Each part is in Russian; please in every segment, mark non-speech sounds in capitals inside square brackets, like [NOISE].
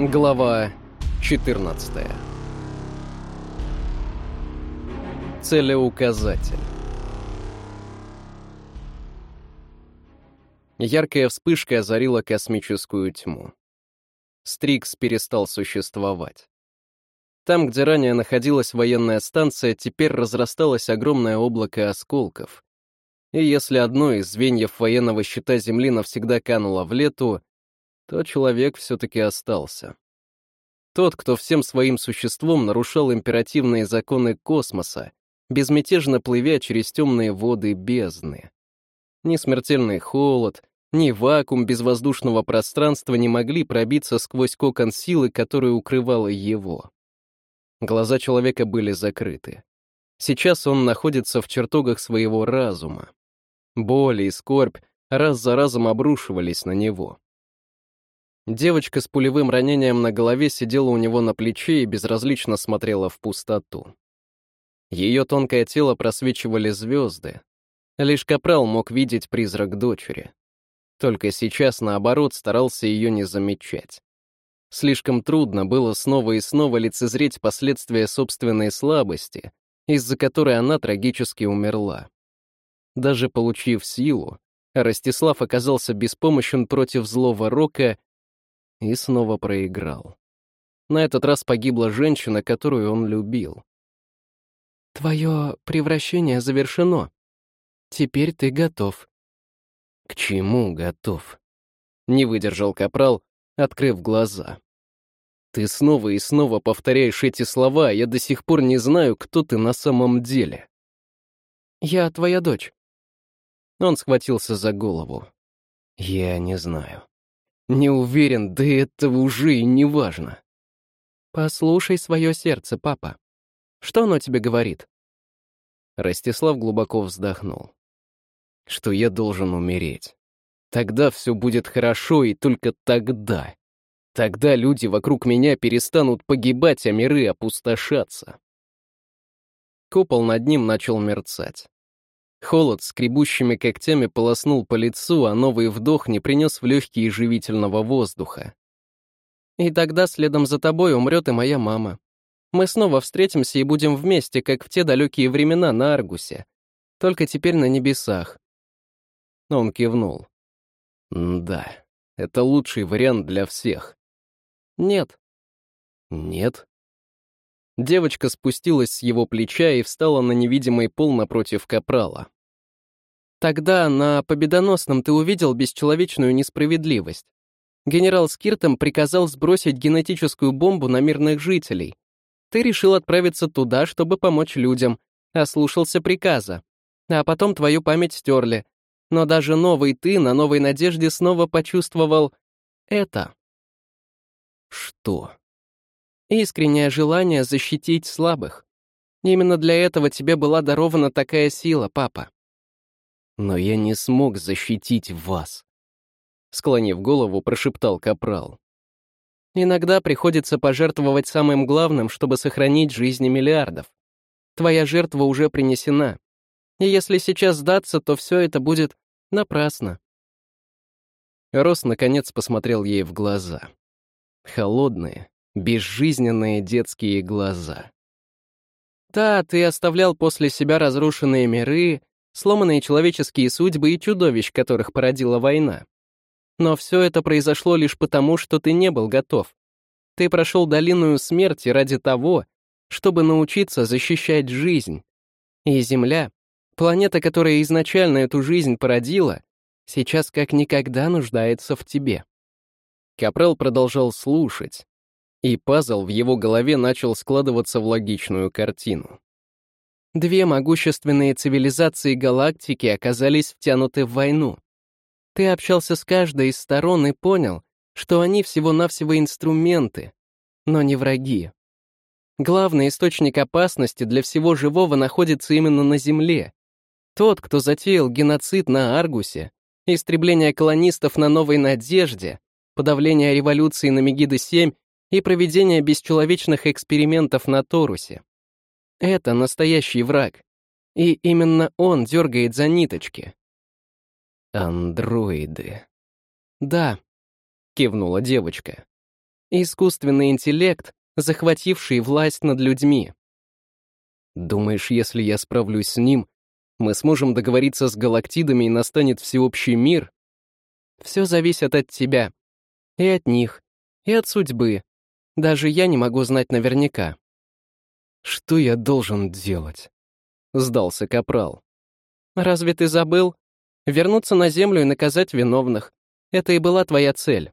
Глава 14 Целеуказатель Яркая вспышка озарила космическую тьму. Стрикс перестал существовать. Там, где ранее находилась военная станция, теперь разрасталось огромное облако осколков. И если одно из звеньев военного щита Земли навсегда кануло в лету, то человек все-таки остался. Тот, кто всем своим существом нарушал императивные законы космоса, безмятежно плывя через темные воды бездны. Ни смертельный холод, ни вакуум безвоздушного пространства не могли пробиться сквозь кокон силы, которая укрывала его. Глаза человека были закрыты. Сейчас он находится в чертогах своего разума. Боль и скорбь раз за разом обрушивались на него. Девочка с пулевым ранением на голове сидела у него на плече и безразлично смотрела в пустоту. Ее тонкое тело просвечивали звезды. Лишь Капрал мог видеть призрак дочери. Только сейчас, наоборот, старался ее не замечать. Слишком трудно было снова и снова лицезреть последствия собственной слабости, из-за которой она трагически умерла. Даже получив силу, Ростислав оказался беспомощен против злого рока и снова проиграл. На этот раз погибла женщина, которую он любил. «Твое превращение завершено. Теперь ты готов». «К чему готов?» Не выдержал Капрал, открыв глаза. «Ты снова и снова повторяешь эти слова, я до сих пор не знаю, кто ты на самом деле». «Я твоя дочь». Он схватился за голову. «Я не знаю. Не уверен, да этого уже и не важно. Послушай свое сердце, папа. Что оно тебе говорит? Ростислав глубоко вздохнул. Что я должен умереть. Тогда все будет хорошо, и только тогда. Тогда люди вокруг меня перестанут погибать, а миры опустошаться. Купол над ним начал мерцать. Холод скребущими когтями полоснул по лицу, а новый вдох не принес в легкие живительного воздуха. «И тогда следом за тобой умрет и моя мама. Мы снова встретимся и будем вместе, как в те далекие времена на Аргусе. Только теперь на небесах». Он кивнул. «Да, это лучший вариант для всех». «Нет». «Нет?» Девочка спустилась с его плеча и встала на невидимый пол напротив капрала. Тогда на Победоносном ты увидел бесчеловечную несправедливость. Генерал Скиртом приказал сбросить генетическую бомбу на мирных жителей. Ты решил отправиться туда, чтобы помочь людям, ослушался приказа. А потом твою память стерли. Но даже новый ты на новой надежде снова почувствовал это. Что? Искреннее желание защитить слабых. Именно для этого тебе была дарована такая сила, папа но я не смог защитить вас», — склонив голову, прошептал Капрал. «Иногда приходится пожертвовать самым главным, чтобы сохранить жизни миллиардов. Твоя жертва уже принесена, и если сейчас сдаться, то все это будет напрасно». Рос, наконец, посмотрел ей в глаза. Холодные, безжизненные детские глаза. «Да, ты оставлял после себя разрушенные миры, сломанные человеческие судьбы и чудовищ, которых породила война. Но все это произошло лишь потому, что ты не был готов. Ты прошел долину смерти ради того, чтобы научиться защищать жизнь. И Земля, планета, которая изначально эту жизнь породила, сейчас как никогда нуждается в тебе. Капрал продолжал слушать, и пазл в его голове начал складываться в логичную картину. Две могущественные цивилизации галактики оказались втянуты в войну. Ты общался с каждой из сторон и понял, что они всего-навсего инструменты, но не враги. Главный источник опасности для всего живого находится именно на Земле. Тот, кто затеял геноцид на Аргусе, истребление колонистов на Новой Надежде, подавление революции на Мегиды-7 и проведение бесчеловечных экспериментов на Торусе. Это настоящий враг. И именно он дергает за ниточки. Андроиды. Да, кивнула девочка. Искусственный интеллект, захвативший власть над людьми. Думаешь, если я справлюсь с ним, мы сможем договориться с галактидами и настанет всеобщий мир? Все зависит от тебя. И от них. И от судьбы. Даже я не могу знать наверняка. Что я должен делать? Сдался Капрал. Разве ты забыл? Вернуться на Землю и наказать виновных. Это и была твоя цель.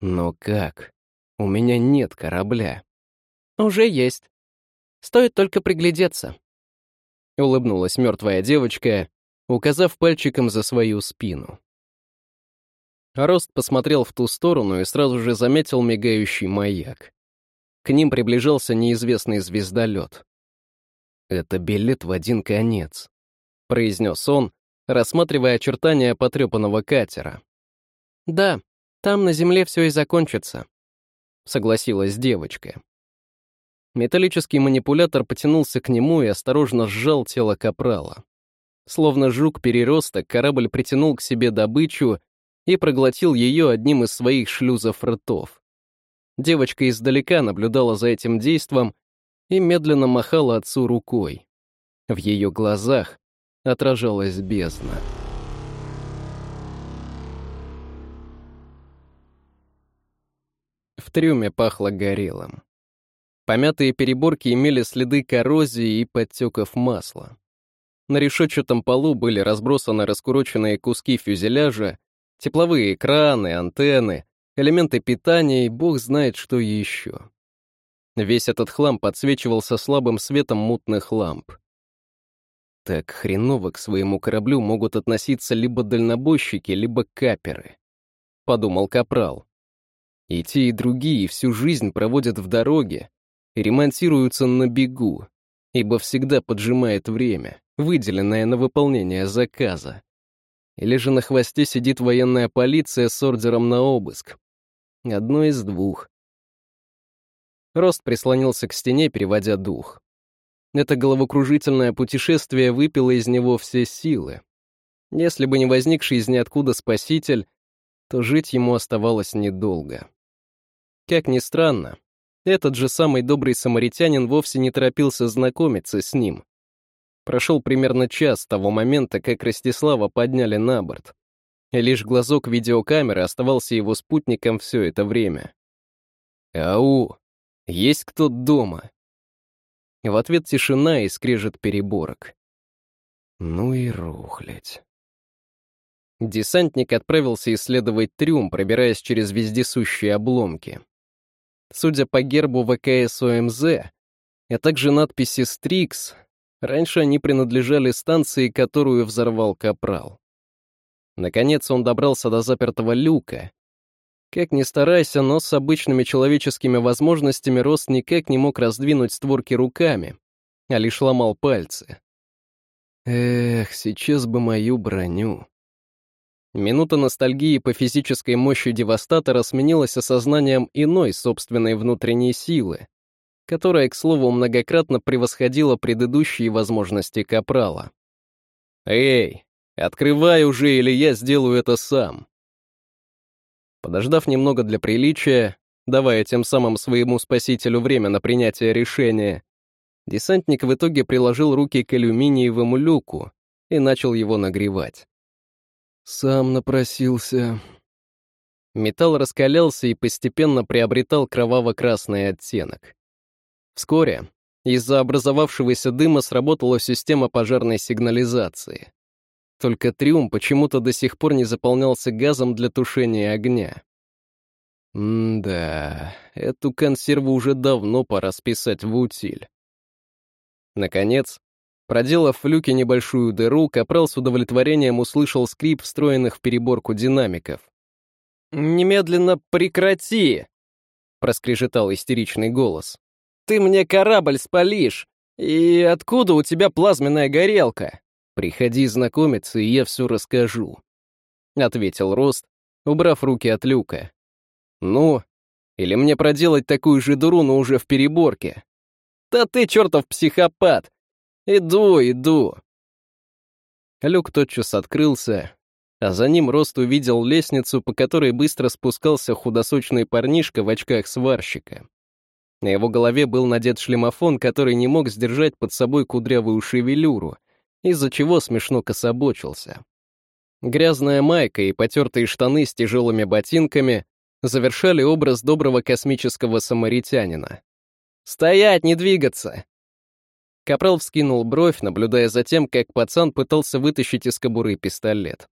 Но как? У меня нет корабля. Уже есть. Стоит только приглядеться. Улыбнулась мертвая девочка, указав пальчиком за свою спину. Рост посмотрел в ту сторону и сразу же заметил мигающий маяк. К ним приближался неизвестный звездолет. «Это билет в один конец», — произнес он, рассматривая очертания потрепанного катера. «Да, там на Земле все и закончится», — согласилась девочка. Металлический манипулятор потянулся к нему и осторожно сжал тело капрала. Словно жук-переросток, корабль притянул к себе добычу и проглотил ее одним из своих шлюзов ртов. Девочка издалека наблюдала за этим действом и медленно махала отцу рукой. В ее глазах отражалась бездна. В трюме пахло горелым. Помятые переборки имели следы коррозии и подтеков масла. На решетчатом полу были разбросаны раскуроченные куски фюзеляжа, тепловые экраны, антенны, элементы питания и бог знает что еще. Весь этот хлам подсвечивался слабым светом мутных ламп. Так хреново к своему кораблю могут относиться либо дальнобойщики, либо каперы, — подумал Капрал. И те, и другие всю жизнь проводят в дороге, ремонтируются на бегу, ибо всегда поджимает время, выделенное на выполнение заказа. Или же на хвосте сидит военная полиция с ордером на обыск. Одно из двух. Рост прислонился к стене, переводя дух. Это головокружительное путешествие выпило из него все силы. Если бы не возникший из ниоткуда спаситель, то жить ему оставалось недолго. Как ни странно, этот же самый добрый самаритянин вовсе не торопился знакомиться с ним. Прошел примерно час с того момента, как Ростислава подняли на борт. И лишь глазок видеокамеры оставался его спутником все это время. «Ау! Есть кто дома?» В ответ тишина и скрежет переборок. Ну и рухлядь. Десантник отправился исследовать трюм, пробираясь через вездесущие обломки. Судя по гербу ВКС ОМЗ, а также надписи «Стрикс», раньше они принадлежали станции, которую взорвал Капрал. Наконец он добрался до запертого люка. Как ни старайся, но с обычными человеческими возможностями Рост никак не мог раздвинуть створки руками, а лишь ломал пальцы. Эх, сейчас бы мою броню. Минута ностальгии по физической мощи девастатора сменилась осознанием иной собственной внутренней силы, которая, к слову, многократно превосходила предыдущие возможности Капрала. «Эй, открывай уже, или я сделаю это сам!» Подождав немного для приличия, давая тем самым своему спасителю время на принятие решения, десантник в итоге приложил руки к алюминиевому люку и начал его нагревать. Сам напросился. Металл раскалялся и постепенно приобретал кроваво-красный оттенок. Вскоре из-за образовавшегося дыма сработала система пожарной сигнализации. Только трюм почему-то до сих пор не заполнялся газом для тушения огня. М-да, эту консерву уже давно пора списать в утиль. Наконец, Проделав в люке небольшую дыру, Капрал с удовлетворением услышал скрип встроенных в переборку динамиков. «Немедленно прекрати!» — проскрежетал истеричный голос. «Ты мне корабль спалишь! И откуда у тебя плазменная горелка?» «Приходи знакомиться, и я все расскажу», — ответил Рост, убрав руки от люка. «Ну, или мне проделать такую же дуру, но уже в переборке?» «Да ты чертов психопат! «Иду, иду!» Люк тотчас открылся, а за ним Рост увидел лестницу, по которой быстро спускался худосочный парнишка в очках сварщика. На его голове был надет шлемофон, который не мог сдержать под собой кудрявую шевелюру, из-за чего смешно кособочился. Грязная майка и потертые штаны с тяжелыми ботинками завершали образ доброго космического самаритянина. «Стоять, не двигаться!» Капрал вскинул бровь, наблюдая за тем, как пацан пытался вытащить из кобуры пистолет.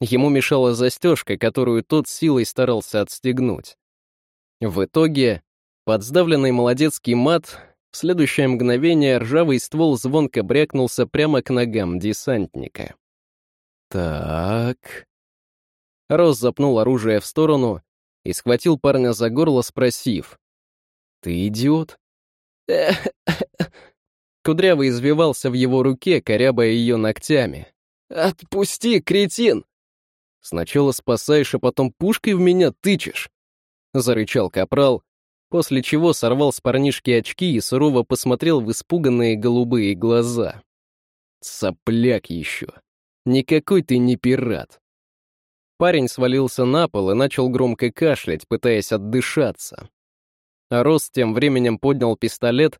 Ему мешала застежка, которую тот силой старался отстегнуть. В итоге, под сдавленный молодецкий мат, в следующее мгновение ржавый ствол звонко брякнулся прямо к ногам десантника. «Так...» Рос запнул оружие в сторону и схватил парня за горло, спросив. «Ты идиот?» [LAUGHS] Кудрявый извивался в его руке, корябая ее ногтями. «Отпусти, кретин!» «Сначала спасаешь, а потом пушкой в меня тычешь!» Зарычал капрал, после чего сорвал с парнишки очки и сурово посмотрел в испуганные голубые глаза. «Сопляк еще! Никакой ты не пират!» Парень свалился на пол и начал громко кашлять, пытаясь отдышаться. А Рос тем временем поднял пистолет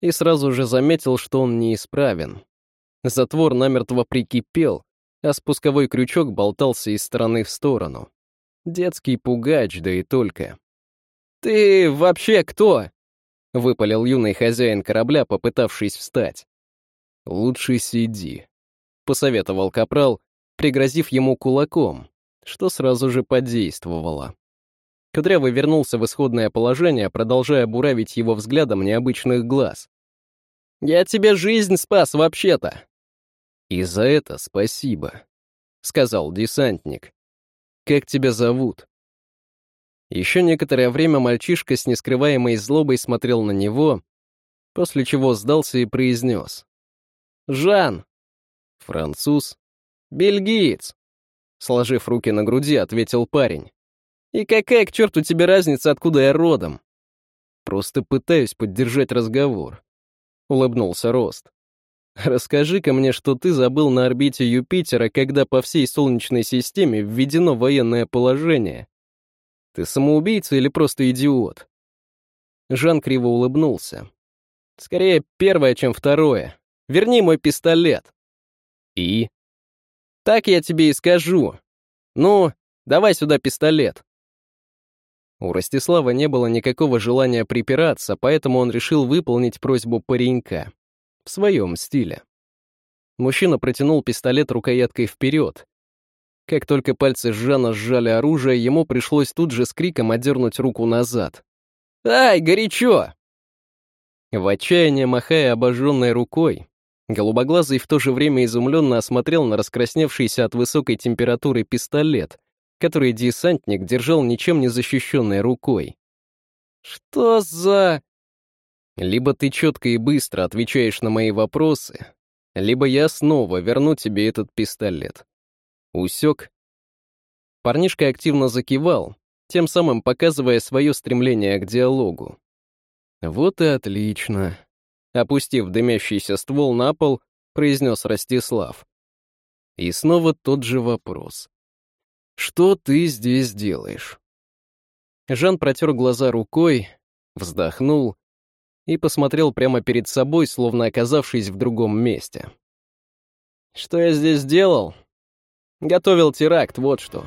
и сразу же заметил, что он неисправен. Затвор намертво прикипел, а спусковой крючок болтался из стороны в сторону. Детский пугач, да и только. «Ты вообще кто?» — выпалил юный хозяин корабля, попытавшись встать. «Лучше сиди», — посоветовал капрал, пригрозив ему кулаком, что сразу же подействовало. Кудрявый вернулся в исходное положение, продолжая буравить его взглядом необычных глаз. «Я тебе жизнь спас вообще-то!» «И за это спасибо», — сказал десантник. «Как тебя зовут?» Еще некоторое время мальчишка с нескрываемой злобой смотрел на него, после чего сдался и произнес. «Жан!» «Француз?» «Бельгиец!» Сложив руки на груди, ответил парень. «И какая к черту тебе разница, откуда я родом?» «Просто пытаюсь поддержать разговор», — улыбнулся Рост. «Расскажи-ка мне, что ты забыл на орбите Юпитера, когда по всей Солнечной системе введено военное положение. Ты самоубийца или просто идиот?» Жан криво улыбнулся. «Скорее первое, чем второе. Верни мой пистолет». «И?» «Так я тебе и скажу. Ну, давай сюда пистолет». У Ростислава не было никакого желания припираться, поэтому он решил выполнить просьбу паренька. В своем стиле. Мужчина протянул пистолет рукояткой вперед. Как только пальцы Жана сжали оружие, ему пришлось тут же с криком отдернуть руку назад. «Ай, горячо!» В отчаянии, махая обожженной рукой, голубоглазый в то же время изумленно осмотрел на раскрасневшийся от высокой температуры пистолет, который десантник держал ничем не защищенной рукой. «Что за...» «Либо ты четко и быстро отвечаешь на мои вопросы, либо я снова верну тебе этот пистолет». Усек? Парнишка активно закивал, тем самым показывая свое стремление к диалогу. «Вот и отлично», — опустив дымящийся ствол на пол, произнес Ростислав. И снова тот же вопрос. «Что ты здесь делаешь?» Жан протер глаза рукой, вздохнул и посмотрел прямо перед собой, словно оказавшись в другом месте. «Что я здесь делал?» «Готовил теракт, вот что»,